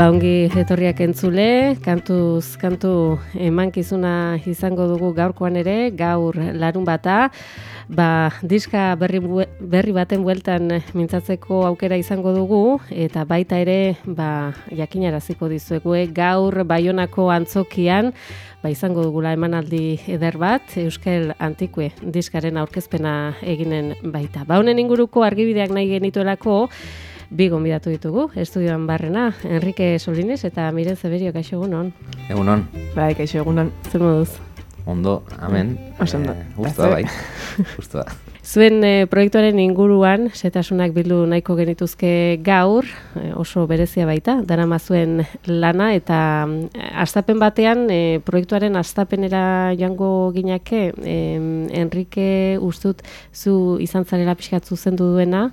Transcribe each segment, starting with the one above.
Baungi etorriak entzule, kantuz kantu emankizuna izango dugu gaurkoan ere, gaur larun bata, ba, diska berri, berri baten bueltan mintzatzeko aukera izango dugu, eta baita ere, ba, jakinaraziko dizuegu, gaur baionako antzokian, ba, izango dugula emanaldi eder bat, Euskal Antikue diskaren aurkezpena eginen baita. Ba, honen inguruko argibideak nahi genituelako, bi gonbidatu ditugu, estudioan barrena, Enrique Solines eta Miren Zeberio, kaixo egunon. Egunon. Bai, kaixo egunon. Zer moduz? Ondo, amen. Osondo. Eh, da, bai. Justo da. Zuen e, proiektuaren inguruan, setasunak bildu nahiko genituzke gaur, e, oso berezia baita, dara mazuen lana, eta e, astapen batean, e, proiektuaren astapenera joango ginake, e, Enrique ustut zu izan zarela pixkatzu zendu duena,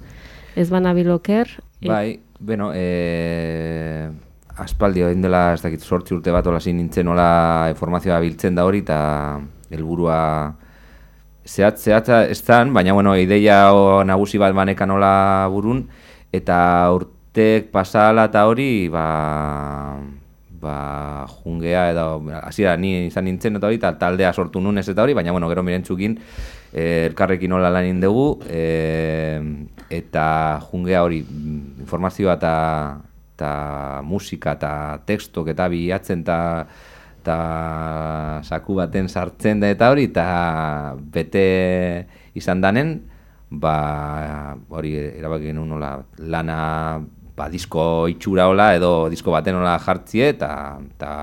ez bana biloker. Bai, bueno, e... aspaldi hori dela, ez dakit, sortzi urte bat hola nintzen nola informazioa biltzen da hori, eta helburua zehat, zehat ez zan, baina, bueno, ideia o, nagusi bat baneka nola burun, eta urtek pasala eta hori, ba, ba, jungea edo, hasiera ni izan nintzen eta hori, taldea sortu nunez eta hori, baina, bueno, gero mirentzukin, eh, elkarrekin nola lanin dugu, e, eta jungea hori informazioa eta eta musika eta tekstok eta bilatzen eta eta saku baten sartzen da eta hori eta bete izan danen ba hori erabaki genuen nola lana ba disko itxura hola edo disko baten hola jartzie eta eta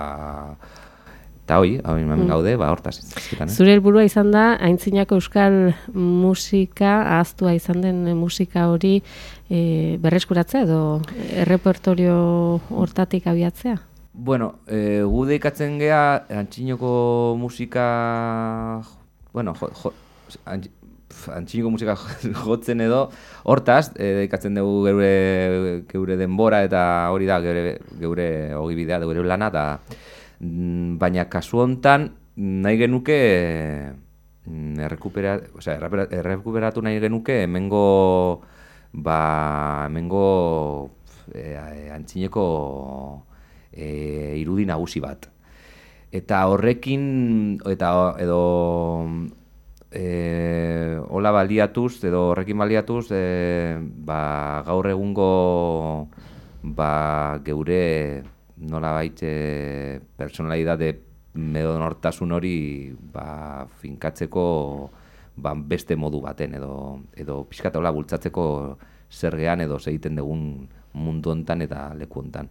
Eta hoi, hau mm. gaude, ba, hortaz. Eh? Zure helburua izan da, haintzinako euskal musika, ahaztua izan den musika hori e, berreskuratzea edo errepertorio hortatik abiatzea? Bueno, e, gu deikatzen geha, haintzinako musika, bueno, jo, jo, antxiniko musika jotzen edo, hortaz, e, deikatzen dugu geure, geure denbora eta hori da, geure, geure ogibidea, geure lana, eta Mm, baina kasu hontan nahi genuke mm, errekuperatu, o sea, errekuperatu nahi genuke hemengo ba hemengo e, antzineko e, irudi nagusi bat. Eta horrekin eta edo e, hola baliatuz edo horrekin baliatuz e, ba, gaur egungo ba, geure nola baite personalidade medo nortasun hori ba, finkatzeko ba, beste modu baten edo edo pixkatola bultzatzeko zergean edo egiten dugun mundu hontan eta leku hontan.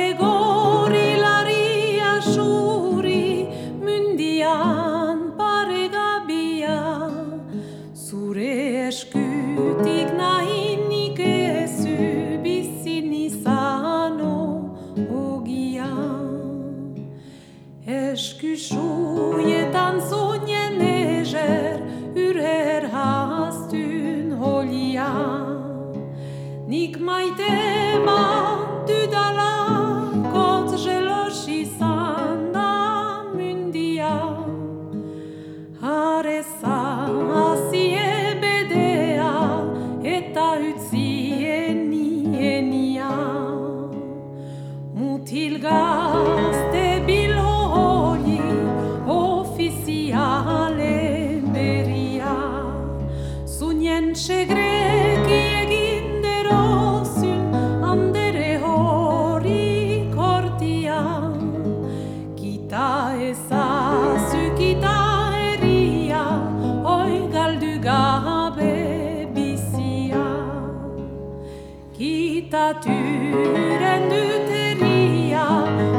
Kitaturen dut herria,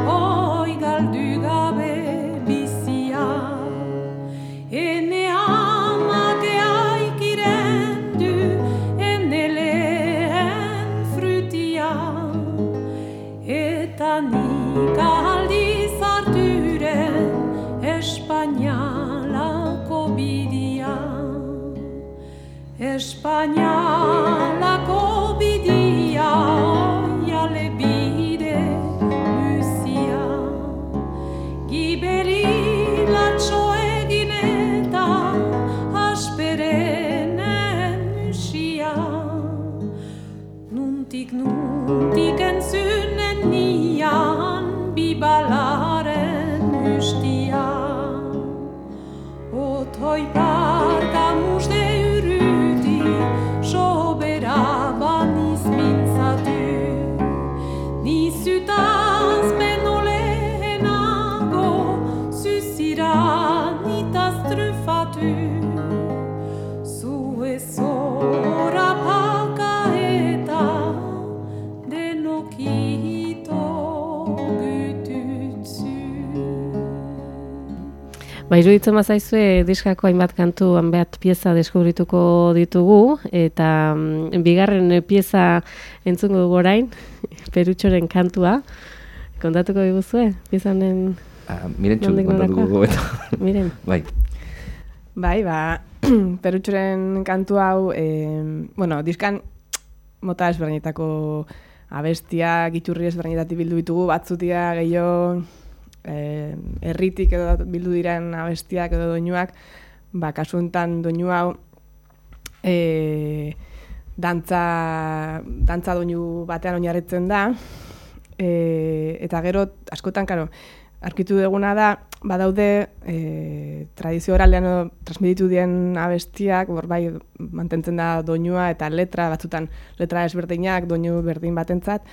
oi galdu gabe bizia. Ene amak aikiren du, ene lehen frutia. Eta nik aldiz harturen Espainialako bidia. Espainialako Ba, iruditzen bazaizue diskako hainbat kantu hanbeat pieza deskubrituko ditugu, eta mm, bigarren eh, pieza entzungo dugu orain, perutxoren kantua. Kontatuko diguzue, piezanen, Ah, Mirentxu, Nondik kontatuko norakoa? gobeto. miren. Bai, Bai, ba, perutxoren kantu hau, e, bueno, diskan mota ezberdinetako abestia, giturri ezberdinetatik bildu ditugu, batzutia gehiago e, erritik edo bildu diren abestiak edo doinuak, ba, kasu honetan doinu hau e, dantza, dantza doinu batean oinarritzen da, e, eta gero, askotan, karo, arkitu duguna da, badaude e, tradizio oralean transmititu dien abestiak, bor bai mantentzen da doinua eta letra, batzutan letra ezberdinak, doinu berdin batentzat.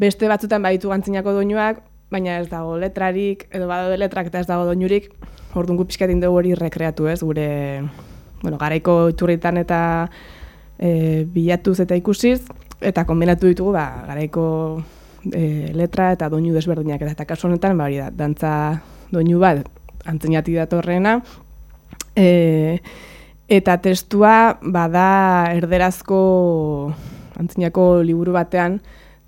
Beste batzutan baditu gantzinako doinuak, baina ez dago letrarik, edo badaude letrak eta ez dago doinurik, orduan gu pixkat dugu hori rekreatu ez, gure bueno, garaiko iturritan eta e, bilatuz eta ikusiz, eta kombinatu ditugu ba, garaiko e, letra eta doinu desberdinak. Eta, eta kasu honetan ba hori da dantza doinu bat antzinati datorrena. E, eta testua bada erderazko antzinako liburu batean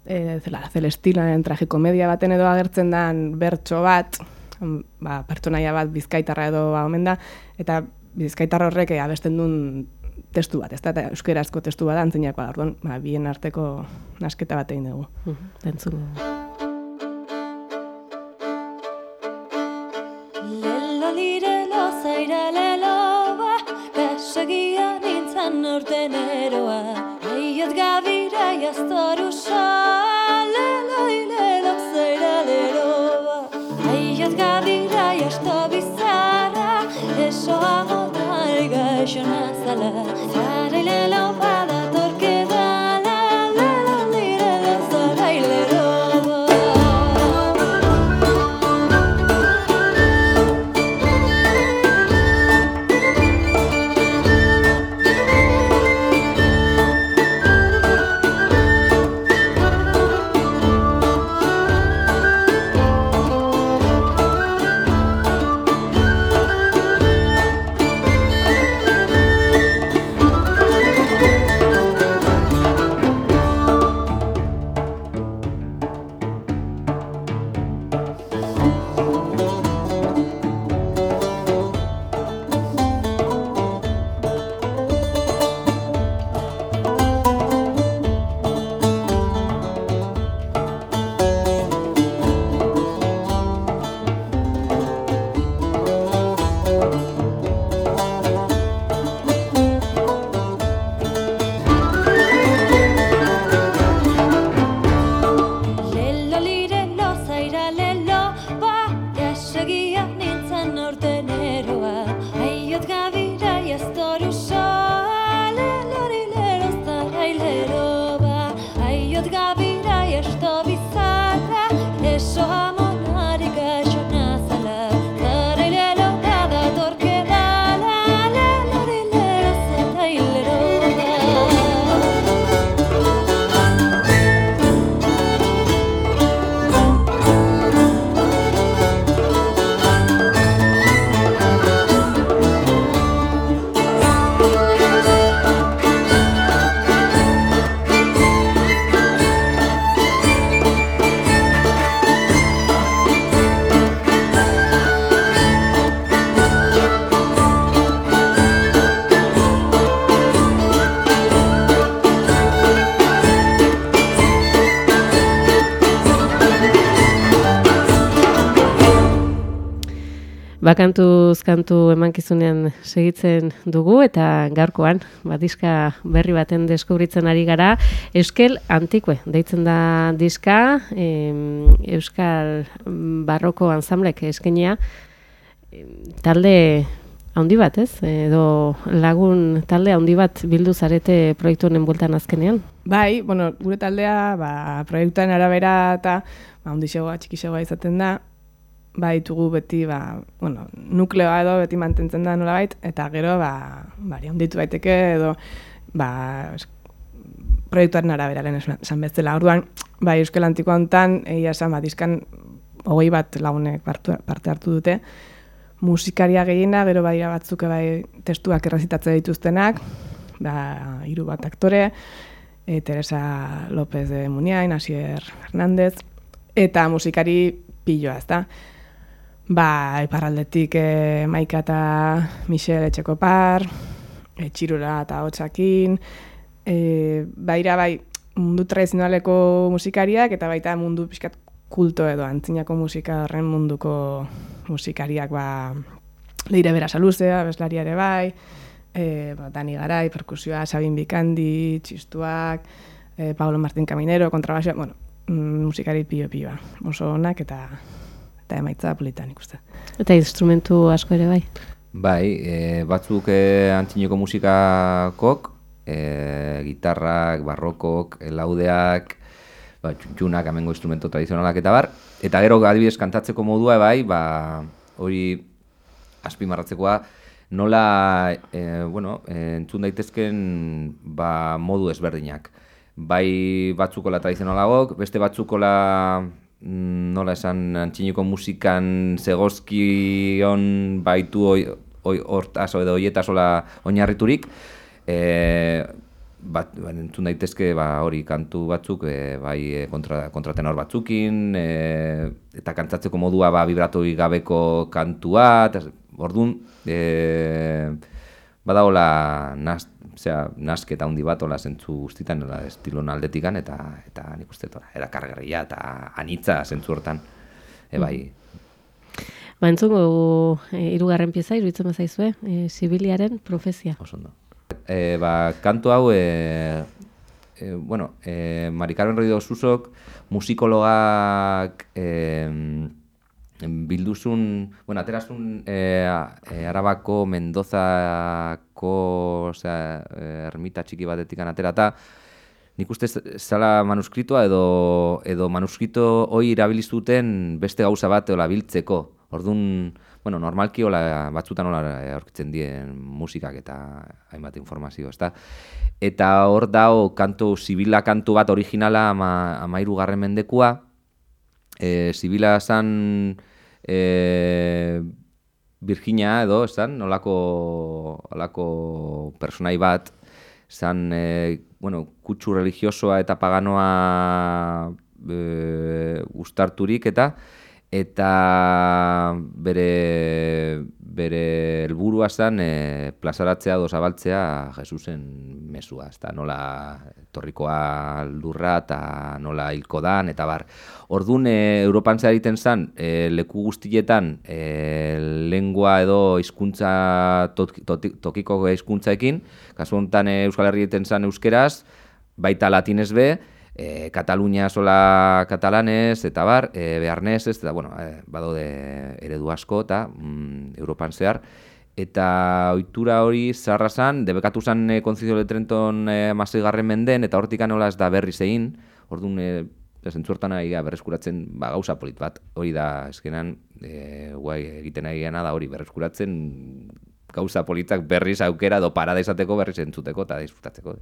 e, zela, celestinaren tragikomedia baten edo agertzen dan bertso bat ba, pertsonaia bat bizkaitarra edo ba, omen da eta bizkaitar horrek eh, abesten duen testu bat, ez da, eta euskerazko testu bat antzinako orduan, ba, bien arteko nasketa bat egin dugu. Mhm, Entzungo color Bakantuz kantu emankizunean segitzen dugu eta gaurkoan ba, diska berri baten deskubritzen ari gara. Euskel Antikue deitzen da diska, em, Euskal Barroko Ansamblek eskenia. Talde handi bat, ez? Edo lagun talde handi bat bildu zarete proiektu honen bueltan azkenean. Bai, bueno, gure taldea, ba, proiektuaren arabera eta ba, ondixegoa, txikixegoa izaten da, ba, ditugu beti, ba, bueno, nukleoa edo beti mantentzen da nolabait, eta gero, ba, bari, onditu daiteke edo, ba, proiektuaren arabera lehen esan- bezala. Orduan, bai, Euskal Antiko honetan, egia esan, ba, diskan hogei bat lagunek parte hartu dute, musikaria gehiena, gero bai batzuk bai testuak errezitatze dituztenak, ba, hiru bat aktore, e, Teresa López de Muniain, Asier Hernández, eta musikari piloa, ezta? Ba, iparraldetik e, Maika eta Michel Etxekopar, e, Txirula eta Hotxakin, e, baira bai mundu tradizionaleko musikariak eta baita mundu pixkat kulto edo antzinako musika horren munduko musikariak ba Leire Bera Saluzea, abeslaria ere bai, e, ba, Dani Garai, perkusioa, Sabin Bikandi, txistuak, e, Pablo Martín Caminero, kontrabaxoa, bueno, mm, musikari pilo-piloa, oso onak eta eta emaitza politan ikuste. Eta instrumentu asko ere bai. Bai, e, batzuk e, antzineko musikakok, e, gitarrak, barrokok, laudeak, ba, txuntxunak, amengo instrumento tradizionalak eta bar. Eta gero adibidez kantatzeko modua bai, ba, hori azpimarratzekoa, nola, e, bueno, e, entzun daitezken ba, modu ezberdinak. Bai batzukola tradizionalagok, beste batzukola nola esan antxiniko musikan zegozkion baitu oi, oi, hortaz edo oietasola oinarriturik, e, bat, ba, entzun daitezke ba, hori kantu batzuk e, bai e, kontra, kontratenor batzukin e, eta kantatzeko modua ba, vibratoi gabeko kantua eta, orduan e, badagola naz, zera, nasketa handi bat ola zentzu guztitan ola estilon aldetikan eta eta nik uste dut, erakargarria eta anitza zentzu hortan e, bai, Ba, entzungo e, irugarren pieza, iruditzen bazaizue, e, Sibiliaren profezia. oso ondo. E, ba, kantu hau, e, e, bueno, e, Mari Carmen Roido Susok musikologak e, bilduzun, bueno, aterazun e, e, Arabako Mendozako, osea, e, ermita txiki batetik aterata, nik uste zala manuskritoa edo, edo manuskrito hoi erabilizuten beste gauza bat eola biltzeko. Orduan, bueno, normalki hola, batzutan hola aurkitzen dien musikak eta hainbat informazio, ezta? Eta hor dao kantu, zibila kantu bat originala ama, garren mendekua, e, zibila zan e, Virginia edo, esan, nolako, olako personai bat, zan, e, bueno, kutsu religiosoa eta paganoa e, ustarturik eta eta bere bere helburua zen e, plazaratzea edo zabaltzea Jesusen mesua, ezta nola torrikoa lurra eta nola hilko dan eta bar. Ordun e, Europan zehar egiten zen e, leku guztietan e, lengua edo hizkuntza tokiko hizkuntzaekin, kasu honetan e, Euskal Herri egiten zen euskeraz, baita latinez be, e, Katalunia sola katalanez, eta bar, e, beharnez, ez, eta, bueno, e, badaude eredu asko, eta mm, Europan zehar, eta ohitura hori zaharra zan, debekatu zan e, Konzizio de Trenton e, garren menden, eta hortik anola ez da berri zein, orduan, e, zentzuertan ari berreskuratzen ba, gauza polit bat, hori da, eskenan, e, guai egiten ari da hori berreskuratzen gauza politak berriz aukera edo parada izateko berriz entzuteko eta disfrutatzeko.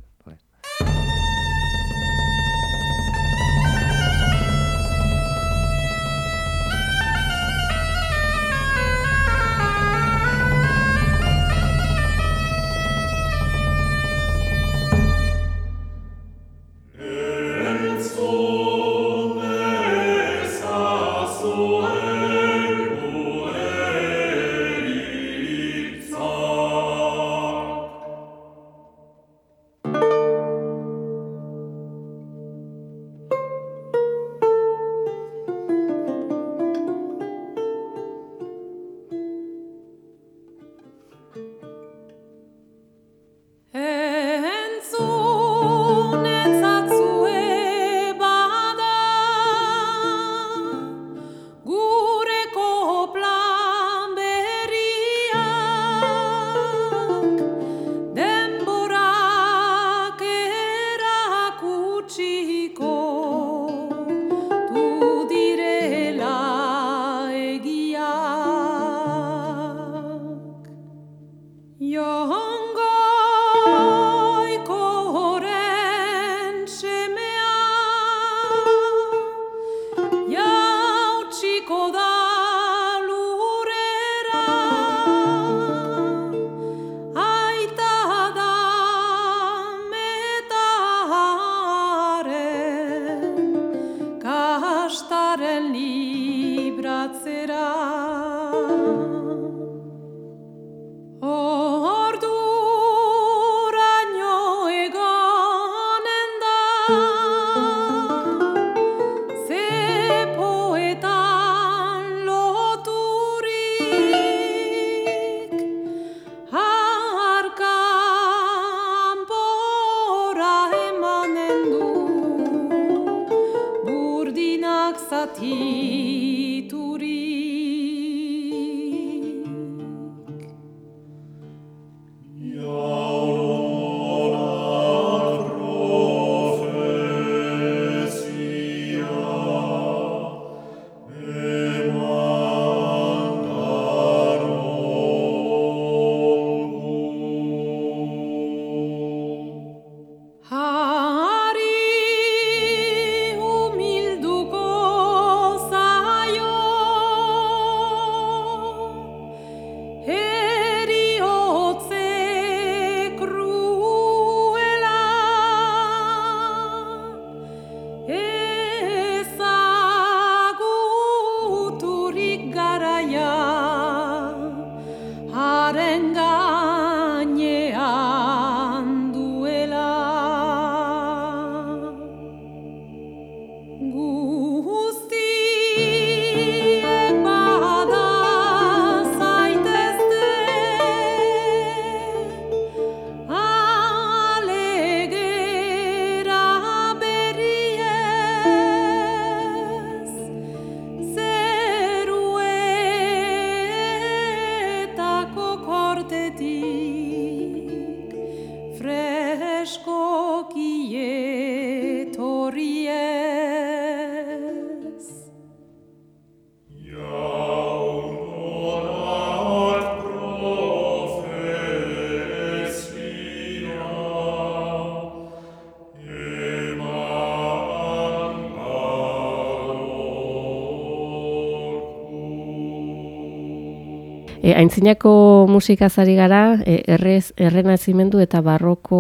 E, aintzinako musikazari gara, e, errez, errenazimendu eta barroko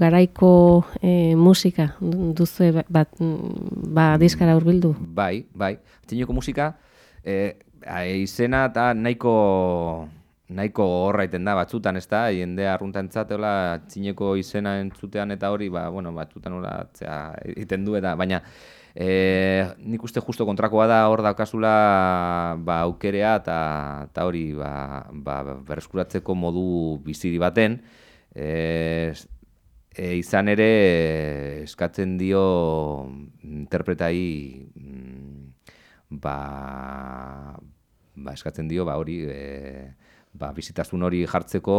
garaiko e, musika du- duzue ba- bat, ba, diskara hurbildu. Bai, bai. Txineko musika, e, izena eta nahiko nahiko horraiten da batzutan, ez da, jende arruntantzat, hola, txineko izena entzutean eta hori, ba, bueno, batzutan hola, egiten du, eta, baina, e, nik uste justo kontrakoa da hor daukazula ba, aukerea eta, hori ba, ba, berreskuratzeko modu biziri baten, e, e, izan ere eskatzen dio interpretai mm, ba, ba eskatzen dio ba hori e, ba, bizitasun hori jartzeko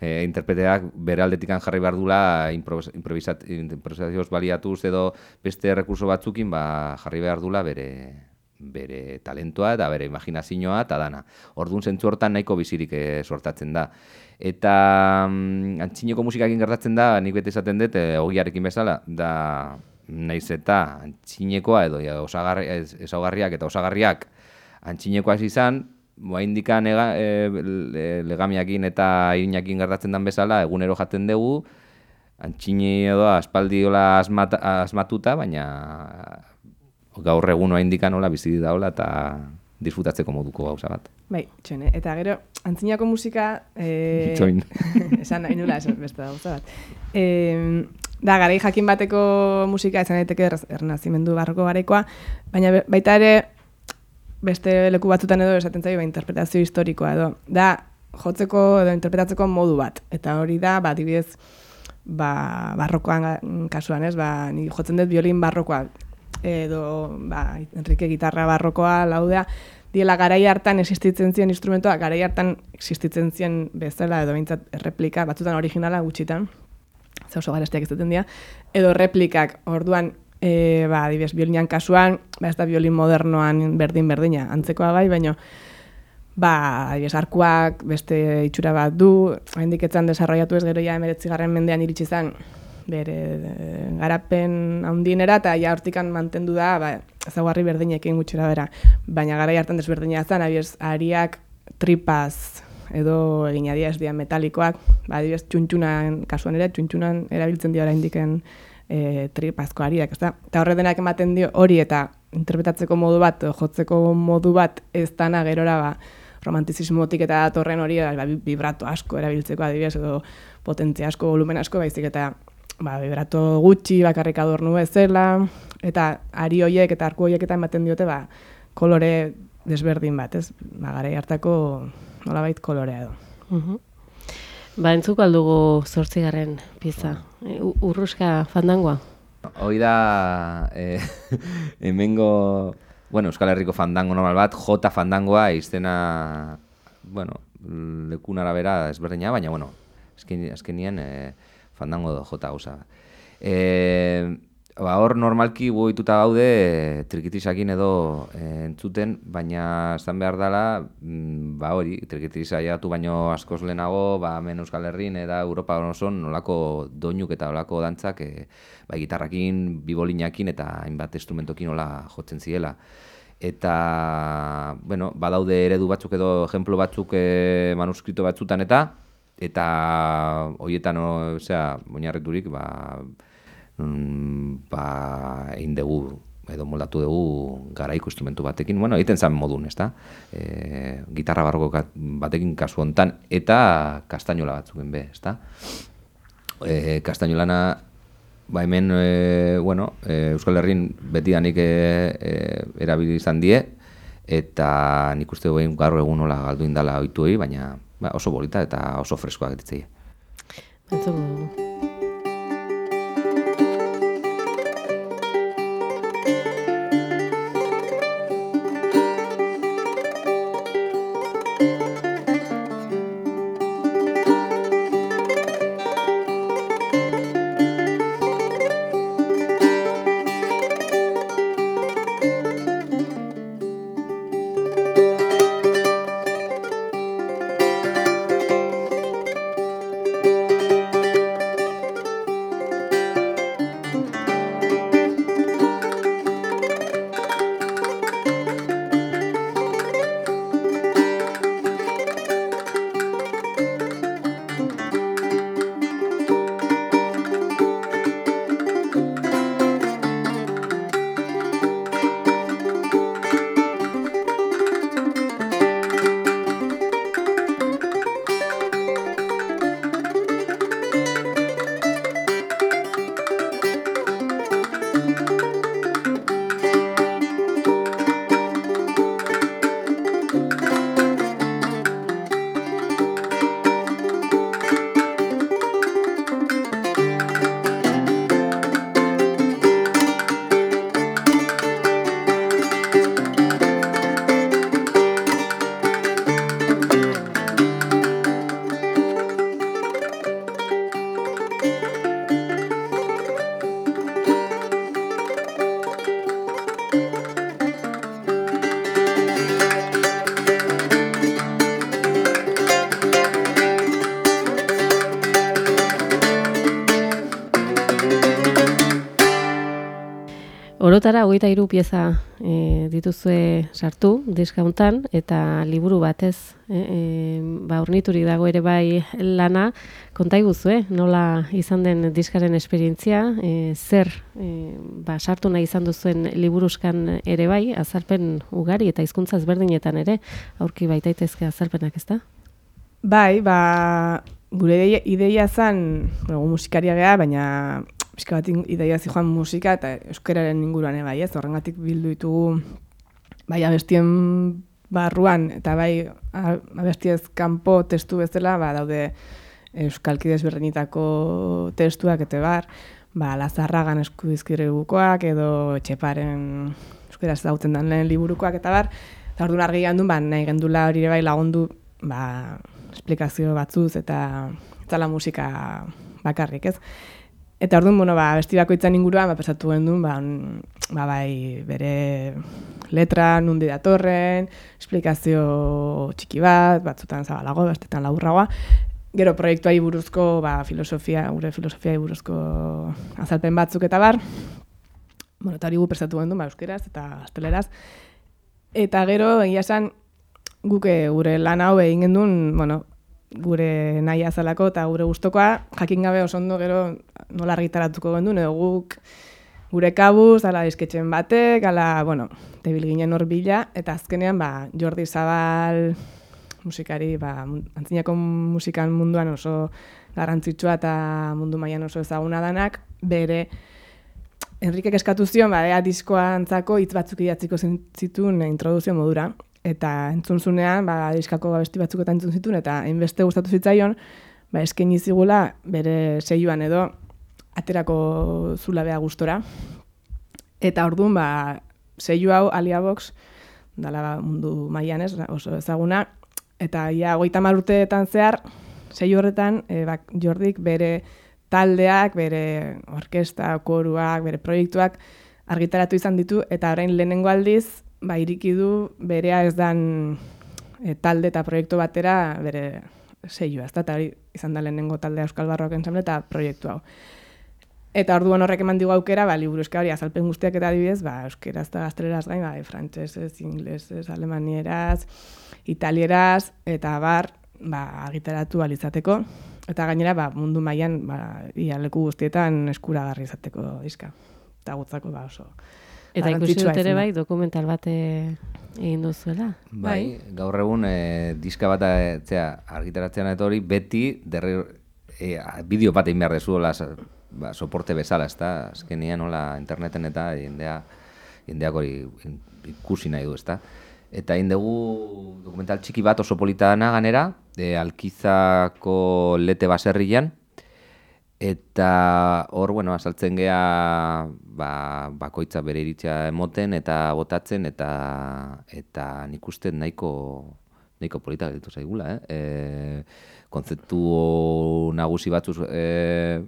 e, interpreteak bere aldetikan jarri behar dula improvisazioz baliatuz edo beste rekurso batzukin ba, jarri behar dula bere bere talentoa eta bere imaginazioa eta dana. Orduan zentzu hortan nahiko bizirik eh, sortatzen da. Eta mm, antzineko musikakin gertatzen da, nik bete esaten dut, e, bezala, da naiz eta antzinekoa edo ja, osagarri, ez, eta osagarriak antzinekoak izan, Indikan ega, e, le- legamiakin eta irinakin gertatzen den bezala, egunero jaten dugu, antxini edo aspaldi hola asmata, asmatuta, baina gaur egun indikan hola bizi da hola eta disfrutatzeko moduko gauza bat. Bai, txone. Eta gero, antzinako musika... E... Itxoin. esan nahi nula, esan beste da gauza bat. E, da, garai jakin bateko musika izan daiteke errenazimendu barroko garaikoa, baina baita ere beste leku batzutan edo esaten zaio interpretazio historikoa edo. Da, jotzeko edo interpretatzeko modu bat. Eta hori da, ba, adibidez, ba, barrokoan kasuan, ez? Ba, ni jotzen dut violin barrokoa edo ba, Enrique gitarra barrokoa laudea, diela garai hartan existitzen ziren instrumentoa, garai hartan existitzen ziren bezala edo behintzat erreplika, batzutan originala gutxitan, ze oso garestiak izaten dira, edo replikak, orduan, e, ba, adibidez, violinan kasuan, ba, ez da violin modernoan berdin-berdina, antzekoa bai, baino, ba, adibidez, arkuak beste itxura bat du, hendik etzan desarrollatu ez gero ja emeretzigarren mendean iritsi zen, bere eh, garapen handienera eta ja hortikan mantendu da ba, ezaugarri berdinekin gutxera bera. Baina gara hartan desberdina zen, abiez, ariak tripaz edo egin adia ez dira metalikoak, ba, adibidez, txuntxunan, kasuan ere, txuntxunan erabiltzen dira indiken e, tripazko ariak, ez da? Eta horre denak ematen dio hori eta interpretatzeko modu bat, jotzeko modu bat ez dana gerora ba, romantizismotik eta datorren hori ba, vibrato asko erabiltzeko adibidez edo potentzia asko, volumen asko, baizik eta ba, vibrato gutxi bakarrik adornu bezala eta ari hoiek eta arku hoiek eta ematen diote ba, kolore desberdin bat, ez? Ba, garai hartako nolabait kolorea edo. Mhm. Ba, entzuko aldugu zortzigarren pieza. Urruska fandangoa. Hoi da, eh, hemengo, bueno, Euskal Herriko fandango normal bat, J fandangoa izena, bueno, lekun arabera ezberdina, baina, bueno, azken, azkenien eh, fandango do J gauza. Eh, ba, hor normalki goituta gaude trikitisakin edo eh, entzuten, baina esan behar dela, mm, ba hori, trikitisa jatu baino askoz lehenago, ba hemen Euskal Herrin eta Europa oson nolako doinuk eta nolako dantzak eh, bai gitarrakin, bibolinakin eta hainbat instrumentokin nola jotzen ziela. Eta, bueno, badaude eredu batzuk edo ejemplo batzuk e, manuskrito batzutan eta eta hoietan, o, osea, oinarriturik, ba, mm, ba, egin dugu edo moldatu dugu garaiko instrumentu batekin, bueno, egiten zen modun, ezta? E, gitarra barroko batekin kasu hontan eta kastainola batzuken be, ezta? E, kastainolana ba hemen e, bueno, e, Euskal Herrin betidanik e, e, erabili izan die eta nik uste duen gaur egun nola galdu indala oituei, baina ba, oso bolita eta oso freskoak ditzei. Entzuko dugu. Hogeita hiru pieza e, dituzue sartu diska hontan eta liburu batez e, e, ba orniturik dago ere bai lana. Konta iguzue nola izan den diskaren esperientzia e, zer e, ba, sartu nahi izan duzuen liburuskan ere bai azalpen ugari eta hizkuntza ezberdinetan ere aurki baitaitezke azalpenak ezta? Bai, ba, gure ideia, zen, musikaria geha, baina pixka bat ideia zijoan musika eta euskararen inguruan ere bai, ez? Horrengatik bildu ditugu bai abestien barruan eta bai abestiez kanpo testu bezala, ba, daude euskalki desberdinetako testuak eta bar, ba, lazarragan eskudizkire bukoak edo etxeparen euskaraz dauten dan lehen liburukoak eta bar, eta orduan argi gandun, ba, nahi gendula hori bai lagundu, ba, esplikazio batzuz eta eta musika bakarrik, ez? Eta orduan, bueno, ba, besti bakoitzan inguruan, ba, pesatu gendun, ba, ba, bai, bere letra, nundi datorren, esplikazio txiki bat, batzutan zabalago, bestetan laburragoa, Gero proiektuai buruzko, ba, filosofia, gure filosofiai buruzko azalpen batzuk eta bar. Bueno, eta hori gu prestatu gendu, ba, euskeraz eta gazteleraz. Eta gero, egia esan, guk eh, gure lan hau egin gendun, bueno, gure nahi azalako eta gure gustokoa jakin gabe oso ondo gero nola argitaratuko gendun, edo guk gure kabuz, ala disketxen batek, ala, bueno, tebil ginen hor bila, eta azkenean, ba, Jordi Zabal musikari, ba, antzinako musikan munduan oso garrantzitsua eta mundu mailan oso ezaguna danak, bere Enrikek eskatu zion, ba, ea diskoa antzako hitz batzuk idatziko zituen introduzio modura. Eta entzun zunean, ba, diskako abesti batzuk eta entzun zituen, eta hainbeste gustatu zitzaion, ba, eskaini zigula bere seioan edo aterako zulabea gustora. Eta orduan, ba, seio hau Aliabox, dala ba, mundu mailan ez, oso ezaguna, eta ja, goita urteetan zehar, seio horretan, e, bak, Jordik bere taldeak, bere orkesta, koruak, bere proiektuak argitaratu izan ditu, eta orain lehenengo aldiz, ba, iriki du berea ez dan e, talde eta proiektu batera bere seioa, ezta? hori izan da lehenengo talde Euskal Barroak ensamble eta proiektu hau. Eta orduan horrek eman digu aukera, ba, liburuzka hori azalpen guztiak eta adibidez, ba, euskeraz eta gazteleraz gain, ba, frantsesez, inglesez, alemanieraz, italieraz, eta bar, ba, argitaratu alizateko. Eta gainera, ba, mundu mailan ba, ia leku guztietan eskuragarri izateko diska. Eta gutzako, ba, oso. Eta ikusi dut ere bai, dokumental bat eh, egin duzuela. Bai, gaur egun e, diska bat e, zera, argitaratzean eta hori beti derri, e, bideo bat egin behar dezuela ba, soporte bezala, ezta? Azkenean nola interneten eta jendea jendeak hori ikusi nahi du, ezta? Eta egin dugu dokumental txiki bat oso polita dana ganera, e, Alkizako lete baserrian, Eta hor, bueno, azaltzen gea ba, bakoitza bere iritzia emoten eta botatzen eta eta nik uste nahiko nahiko polita gelditu zaigula, eh? E, kontzeptu nagusi batzuz e,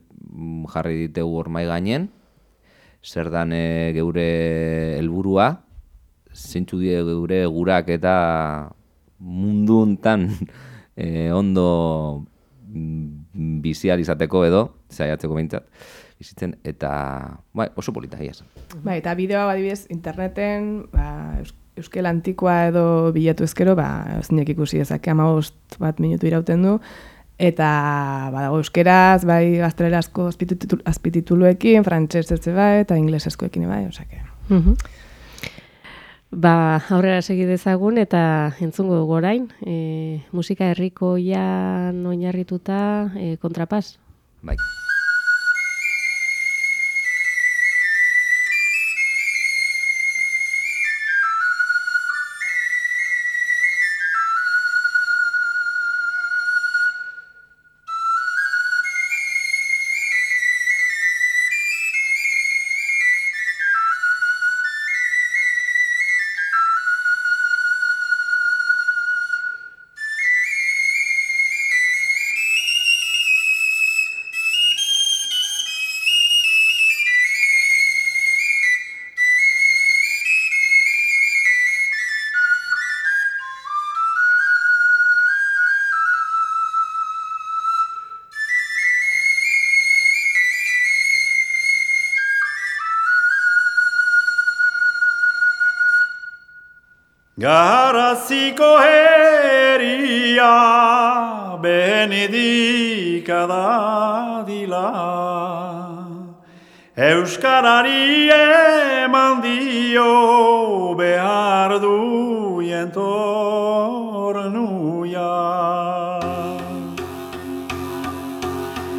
jarri ditegu hor mai gainen, zer dan e, geure helburua, zeintzu die geure gurak eta mundu hontan e, ondo mm, bizial izateko edo, zaiatzeko behintzat, bizitzen, eta bai, oso polita egia. Bai, eta bideoa adibidez interneten, ba, eus, Euskel Antikoa edo bilatu ezkero, ba, zinek ikusi ezake amabost bat minutu irauten du, eta badago euskeraz, bai gaztelerazko azpititu- azpitituluekin, frantsesez bai, eta inglesezkoekin bai, osake. Mhm. Ba, aurrera segi dezagun eta entzungo dugu orain, e, musika herrikoian oinarrituta e, kontrapas. Bai. Garaziko heria benedika dadila Euskarari eman dio behar duien tornuia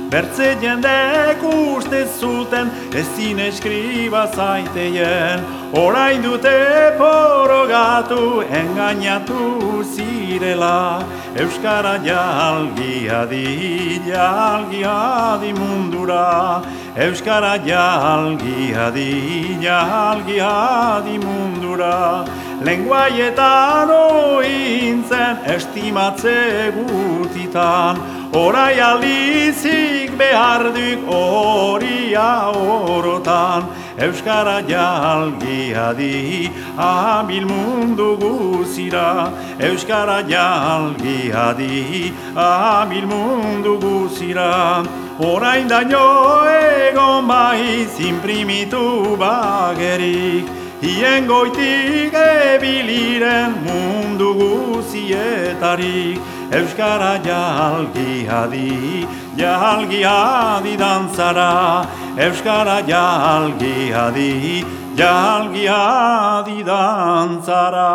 Bertze jendek uste zuten ezin eskriba zaiteien Orain dute porogatu engainatu zirela. Euskara jalgia di, jalgia di mundura. Euskara jalgia di, jalgia di mundura. Lenguaietan ointzen estimatze gutitan Horai aldizik behar duk horia orotan Euskara jalgia di abil mundu guzira. Euskara jalgia di abil mundu guzira. Orain daño egon baiz imprimitu bagerik. Hien goitik ebiliren mundu guzietarik Euskara jalgia di, jalgia di dantzara. Euskara jalgia di, jalgia di dantzara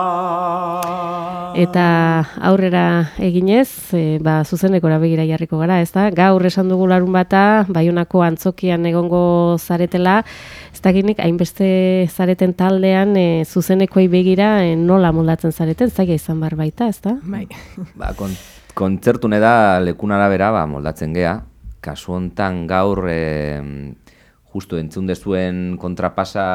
Eta aurrera eginez, e, ba, zuzenekora begira jarriko gara, ez da? Gaur esan dugu larun bata, baiunako antzokian egongo zaretela, ez dakinik, hainbeste zareten taldean e, zuzenekoi begira e, nola moldatzen zareten, zaila izan bar baita, ez da? Bai. Ba, kon, kontzertune da lekun arabera ba, moldatzen gea. Kasu hontan gaur e, justu entzun dezuen kontrapasa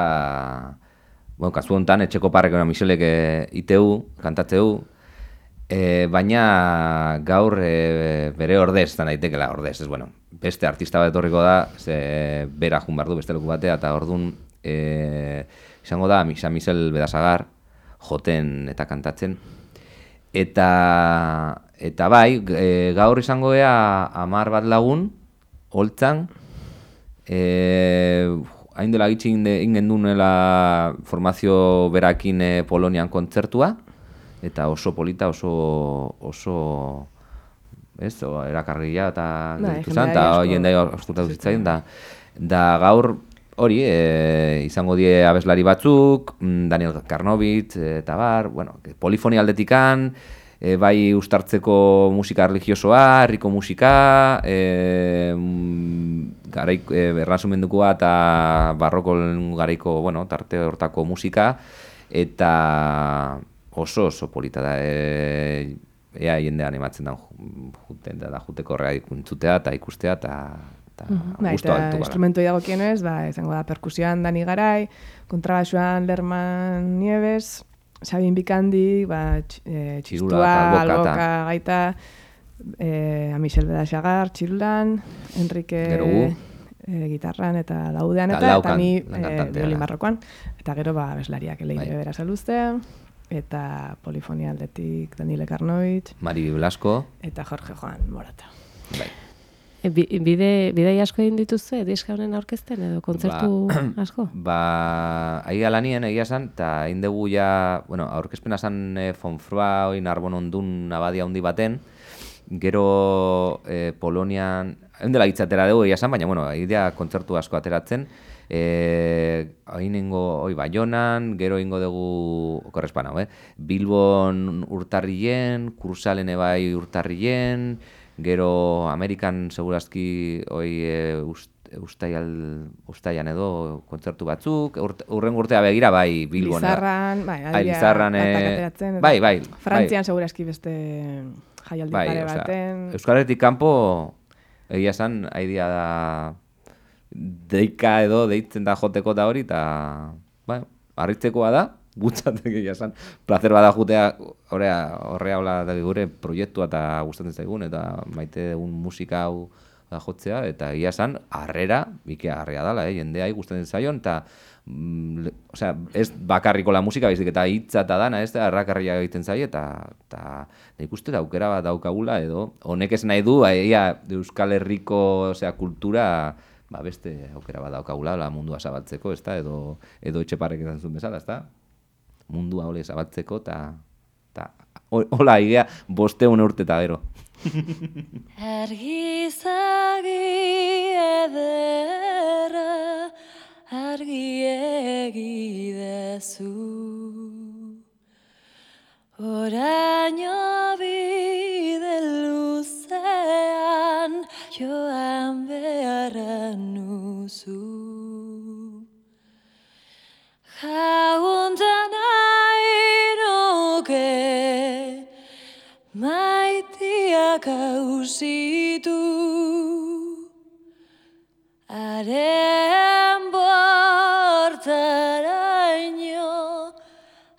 bueno, kasu hontan etxeko parrek eta Michelek e, iteu, kantatzeu, e, baina gaur e, bere ordez, da naitekela ordez, ez bueno, beste artista bat etorriko da, ze bera jun behar du beste leku batea, eta ordun e, izango da San Michel Bedasagar, joten eta kantatzen, eta eta bai, e, gaur izango ea amar bat lagun, holtzan, e, hain dela gitxi ingen duela formazio berakin e, Polonian kontzertua, eta oso polita, oso, oso ez, erakarria eta Bai, gelitu zen, eta jendea auskultatu zitzaion, da, da gaur hori, e, izango die abeslari batzuk, mm, Daniel Karnovitz, eta bar, bueno, polifonia aldetikan, e, bai ustartzeko musika religiosoa, herriko musika, e, mm, garaik, e, errazumendukoa eta barroko garaiko, bueno, tarte hortako musika, eta oso oso polita da, e, ea jende animatzen da juten da, juteko horrega ikuntzutea eta ikustea eta eta gustua eta gara. instrumentu dagokienez, ba, izango da perkusioan Dani Garai, kontrabasuan Lerman Nieves, Sabin Bikandi, ba, e, Txirula, txistua, alboka gaita, e, Michel Bedasagar, txirulan, Enrique Gero gu. e, gitarran eta laudean Eta eta, eta laukan, ni e, da. barrokoan. Eta gero ba, abeslariak eleire Bai. bera saluzte, eta polifonia aldetik Daniele Karnoitz, Mari Blasco, eta Jorge Juan Morata. bai. E, bi- bide, bidei asko egin dituzue, diska honen aurkezten edo kontzertu asko? Ba, ahi alanien egia esan, eta hain dugu ja, bueno, aurkezpena zan e, Fonfroa, oin Arbon ondun abadia handi baten, gero e, Polonian, dela hitzatera dugu egia esan, baina, bueno, dira kontzertu asko ateratzen, e, hain ingo, oi, Baionan, gero ingo dugu, okorrespan hau, eh? Bilbon urtarrien, Kursalen ebai urtarrien, gero Amerikan segurazki oi e, ust, ustaial, ustaian edo kontzertu batzuk, urt, urren urtea begira bai Bilbon. Lizarran, bai, Bai, adibidea, Lizarran, eta bai, bai, Frantzian segurazki beste jaialdi bai, pare baten. Euskal Herritik kanpo egia esan haidia da deika edo deitzen da joteko da hori eta bai, harritzekoa da gutxatek egia esan placer bada jutea horrea horrea hola da gure proiektua eta gustatzen zaigun eta maite dugun musika hau jotzea eta egia esan harrera bike harria dala eh jendeai gustatzen zaion eta mm, osea, ez bakarriko la musika, baizik eta hitza eta dana, ez da, errakarria egiten zaie, eta, eta da aukera bat daukagula, edo, honek ez nahi du, ia, Euskal Herriko, osea, kultura, ba, beste aukera bat daukagula, la mundua zabaltzeko, ez edo, edo etxeparrek esan zuen bezala, ez mundua hole zabaltzeko, eta, hola, igea, bosteun urte eta gero. Argizagi ederra argi egidezu Oraino bide luzean joan beharren nuzu Jauntan kausitu Haren bortara ino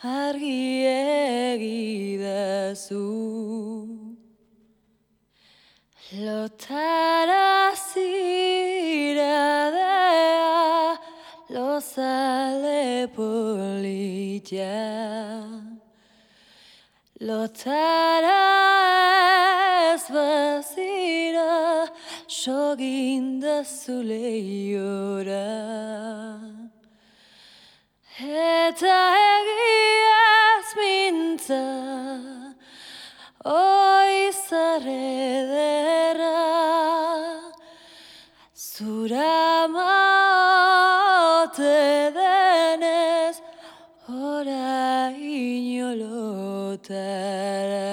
argi egidazu. Lotara ziradea lozale politia. Lotara ez bazira Soginda zuleiora Eta egiaz mintza Oizarre dera Zura maote denez Ora inolotara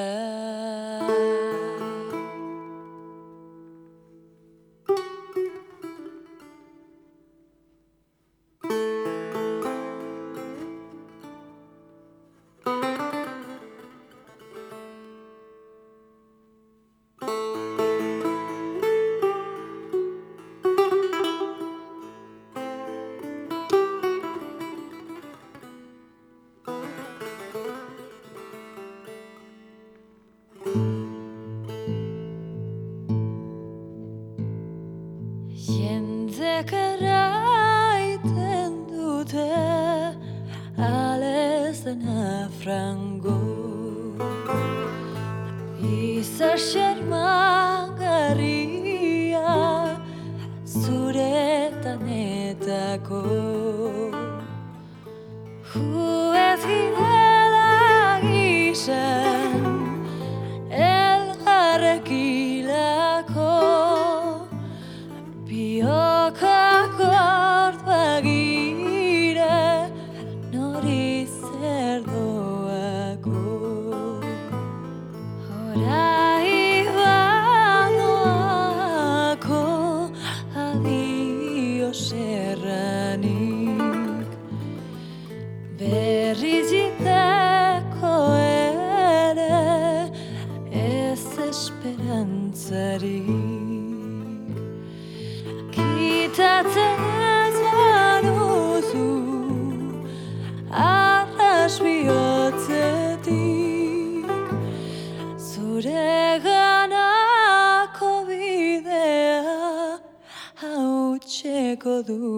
alezena frango Iza xermagarria zuretanetako Hu ez girela gizan the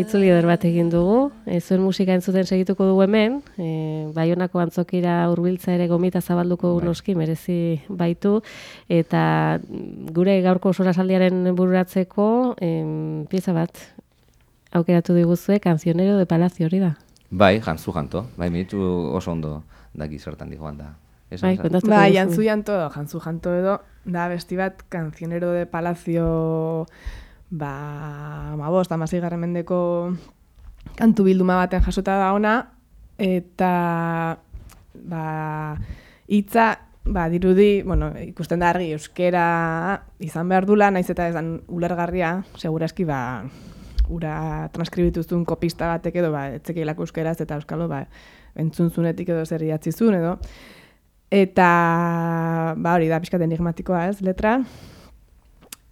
itzuli eder bat egin dugu. E, zuen musika entzuten segituko dugu hemen. E, Baionako antzokira hurbiltza ere gomita zabalduko dugu noski, merezi baitu. Eta gure gaurko sorasaldiaren bururatzeko em, pieza bat aukeratu diguzue, kanzionero de palacio hori da. Bai, jantzu janto. Bai, militu oso ondo daki zertan dijoan da. Esan, Bai, esan. kontatuko Ba, duzu. jantzu janto, jantzu janto edo, da besti bat, kanzionero de palacio, ba, amabost, amasei garren mendeko kantu bilduma baten jasota da ona, eta, ba, hitza, ba, dirudi, bueno, ikusten da argi, euskera izan behar dula, naiz eta esan ulergarria, seguraski, ba, ura transkribituzun kopista batek edo, ba, etzekeilako euskeraz eta euskalo, ba, entzun zunetik edo zer idatzi zuen edo, Eta, ba hori da, pixkat enigmatikoa ez, letra.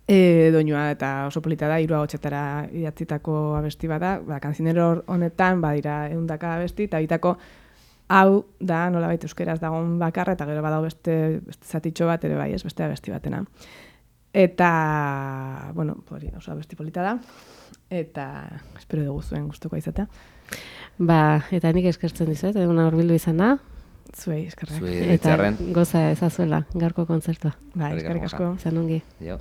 E, doinua eta oso polita da, hiru agotxetara idatzitako abesti bada. Ba, kanzinero honetan, badira eundaka abesti, eta bitako hau da, nolabait euskeraz dagoen bakarra, eta gero badago beste, beste zatitxo bat ere bai, ez, beste abesti batena. Eta, bueno, hori oso abesti polita da, eta espero dugu zuen gustuko izatea. Ba, eta nik eskertzen dizuet, eguna hurbildu izana. Zuei eskerrak. Zuei eta goza ezazuela gaurko kontzertua. Bai, eskerrik asko. Izan. Jo.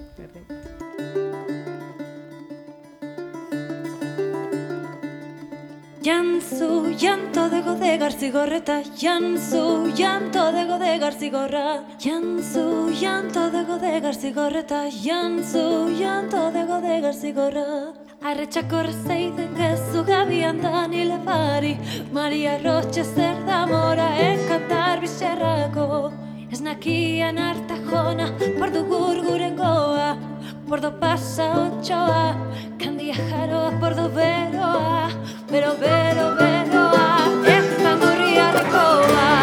Jantzu, llanto de gode garzigorreta, jantzu, llanto de gode garzigorra, jantzu, llanto de gode garzigorreta, jantzu, llanto de gode garzigorra. Arretxako rezeiden gezu gabian da nile bari Maria Roche zer da mora enkantar biserrako Esnakian harta jona, pordu gurguren goa Pordo pasa otxoa, kandia jaroa, pordo beroa Bero, bero, beroa, ezan gurriarekoa